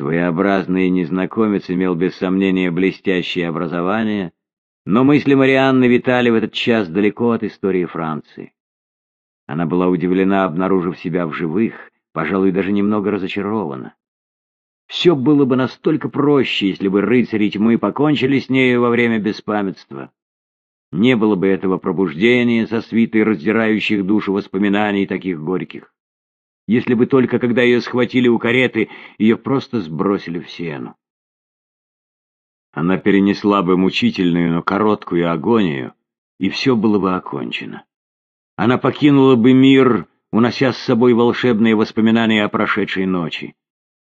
Своеобразный незнакомец имел без сомнения блестящее образование, но мысли Марианны витали в этот час далеко от истории Франции. Она была удивлена, обнаружив себя в живых, пожалуй, даже немного разочарована. Все было бы настолько проще, если бы рыцари тьмы покончили с нею во время беспамятства. Не было бы этого пробуждения со свитой раздирающих душу воспоминаний таких горьких если бы только когда ее схватили у кареты, ее просто сбросили в сену. Она перенесла бы мучительную, но короткую агонию, и все было бы окончено. Она покинула бы мир, унося с собой волшебные воспоминания о прошедшей ночи.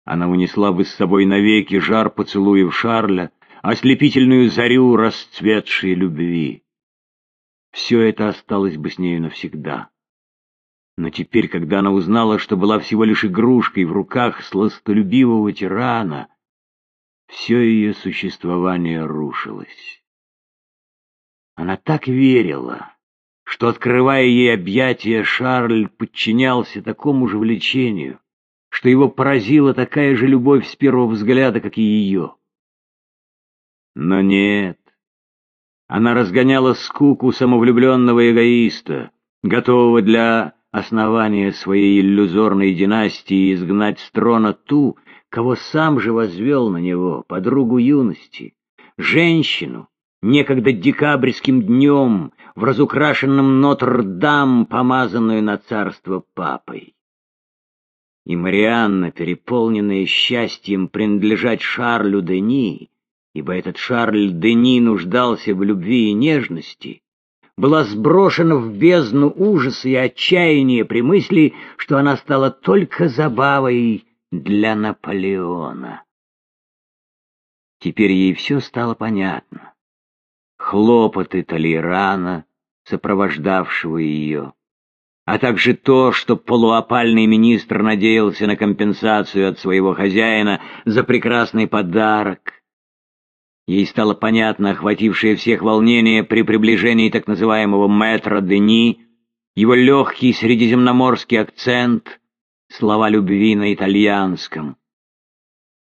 Она унесла бы с собой навеки жар поцелуев Шарля, ослепительную зарю расцветшей любви. Все это осталось бы с нею навсегда. Но теперь, когда она узнала, что была всего лишь игрушкой в руках сластолюбивого тирана, все ее существование рушилось. Она так верила, что, открывая ей объятия, Шарль подчинялся такому же влечению, что его поразила такая же любовь с первого взгляда, как и ее. Но нет, она разгоняла скуку самовлюбленного эгоиста, готового для основания своей иллюзорной династии изгнать с трона ту, кого сам же возвел на него, подругу юности, женщину, некогда декабрьским днем в разукрашенном Нотр-Дам, помазанную на царство папой. И Марианна, переполненная счастьем принадлежать Шарлю Дени, ибо этот Шарль Дени нуждался в любви и нежности, была сброшена в бездну ужаса и отчаяния при мысли, что она стала только забавой для Наполеона. Теперь ей все стало понятно. Хлопоты Толерана, сопровождавшего ее, а также то, что полуопальный министр надеялся на компенсацию от своего хозяина за прекрасный подарок — Ей стало понятно охватившее всех волнение при приближении так называемого мэтра Дени, его легкий средиземноморский акцент, слова любви на итальянском.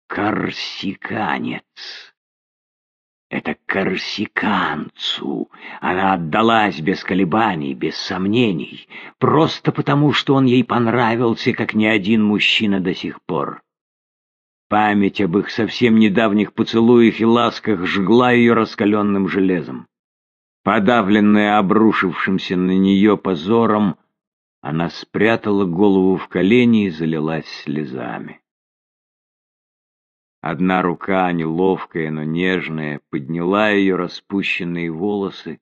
Корсиканец. Это корсиканцу. Она отдалась без колебаний, без сомнений, просто потому, что он ей понравился, как ни один мужчина до сих пор. Память об их совсем недавних поцелуях и ласках жгла ее раскаленным железом. Подавленная обрушившимся на нее позором, она спрятала голову в колени и залилась слезами. Одна рука, неловкая, но нежная, подняла ее распущенные волосы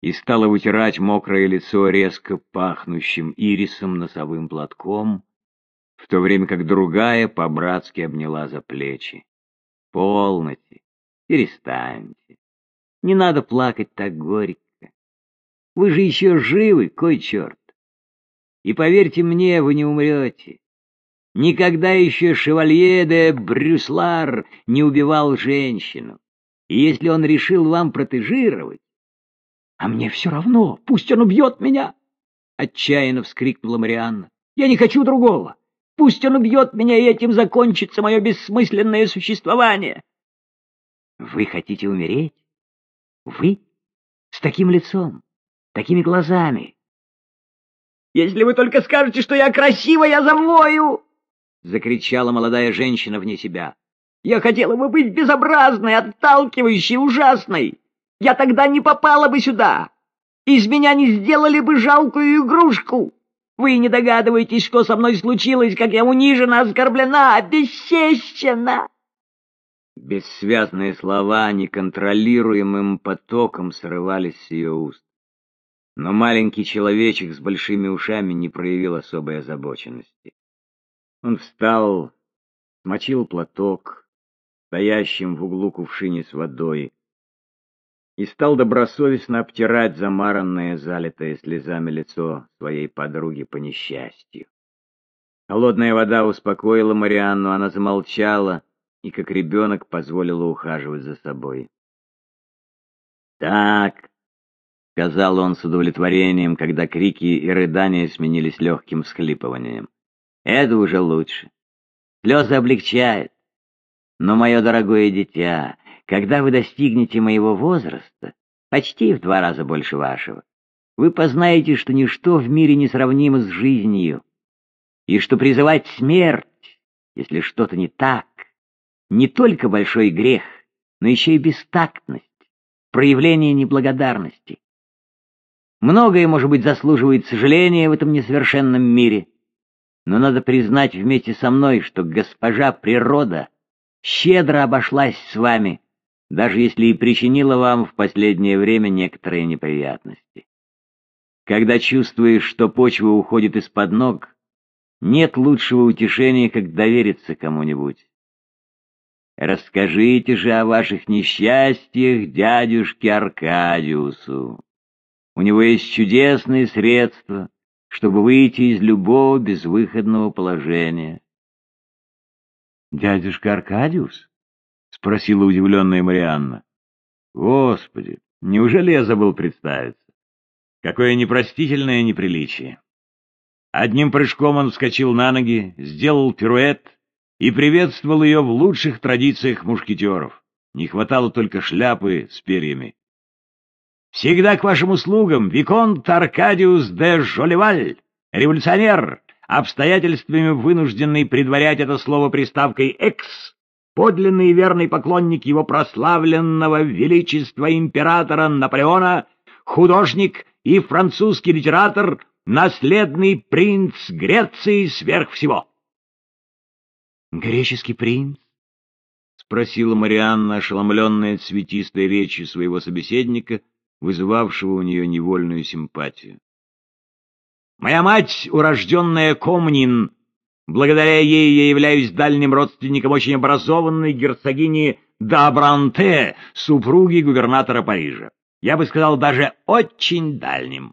и стала вытирать мокрое лицо резко пахнущим ирисом носовым платком, в то время как другая по-братски обняла за плечи. «Полноте, перестаньте. Не надо плакать так горько. Вы же еще живы, кой черт. И поверьте мне, вы не умрете. Никогда еще шевалье де Брюслар не убивал женщину. И если он решил вам протежировать... — А мне все равно, пусть он убьет меня! — отчаянно вскрикнула Марианна. — Я не хочу другого. Пусть он убьет меня, и этим закончится мое бессмысленное существование. Вы хотите умереть? Вы? С таким лицом, такими глазами. Если вы только скажете, что я красива, я завою! Закричала молодая женщина вне себя. Я хотела бы быть безобразной, отталкивающей, ужасной. Я тогда не попала бы сюда. Из меня не сделали бы жалкую игрушку. Вы не догадываетесь, что со мной случилось, как я унижена, оскорблена, обесчещена!» Бессвязные слова неконтролируемым потоком срывались с ее уст. Но маленький человечек с большими ушами не проявил особой озабоченности. Он встал, смочил платок, стоящим в углу кувшине с водой, и стал добросовестно обтирать замаранное, залитое слезами лицо своей подруги по несчастью. Холодная вода успокоила Марианну, она замолчала и, как ребенок, позволила ухаживать за собой. «Так», — сказал он с удовлетворением, когда крики и рыдания сменились легким всхлипыванием, — «это уже лучше. Слезы облегчают. Но, мое дорогое дитя, когда вы достигнете моего возраста, почти в два раза больше вашего, вы познаете, что ничто в мире не сравнимо с жизнью, и что призывать смерть, если что-то не так, не только большой грех, но еще и бестактность, проявление неблагодарности. Многое, может быть, заслуживает сожаления в этом несовершенном мире, но надо признать вместе со мной, что госпожа природа щедро обошлась с вами, даже если и причинила вам в последнее время некоторые неприятности. Когда чувствуешь, что почва уходит из-под ног, нет лучшего утешения, как довериться кому-нибудь. Расскажите же о ваших несчастьях дядюшке Аркадиусу. У него есть чудесные средства, чтобы выйти из любого безвыходного положения. «Дядюшка Аркадиус?» — спросила удивленная Марианна. «Господи, неужели я забыл представиться? Какое непростительное неприличие!» Одним прыжком он вскочил на ноги, сделал пируэт и приветствовал ее в лучших традициях мушкетеров. Не хватало только шляпы с перьями. «Всегда к вашим услугам, Виконт Аркадиус де Жолеваль, революционер, обстоятельствами вынужденный предварять это слово приставкой «экс», подлинный и верный поклонник его прославленного величества императора Наполеона, художник и французский литератор, наследный принц Греции сверх всего. «Греческий принц?» — спросила Марианна, ошеломленная цветистой речью своего собеседника, вызывавшего у нее невольную симпатию. «Моя мать, урожденная Комнин, благодаря ей я являюсь дальним родственником очень образованной герцогини Дабранте, супруги губернатора Парижа. Я бы сказал, даже очень дальним».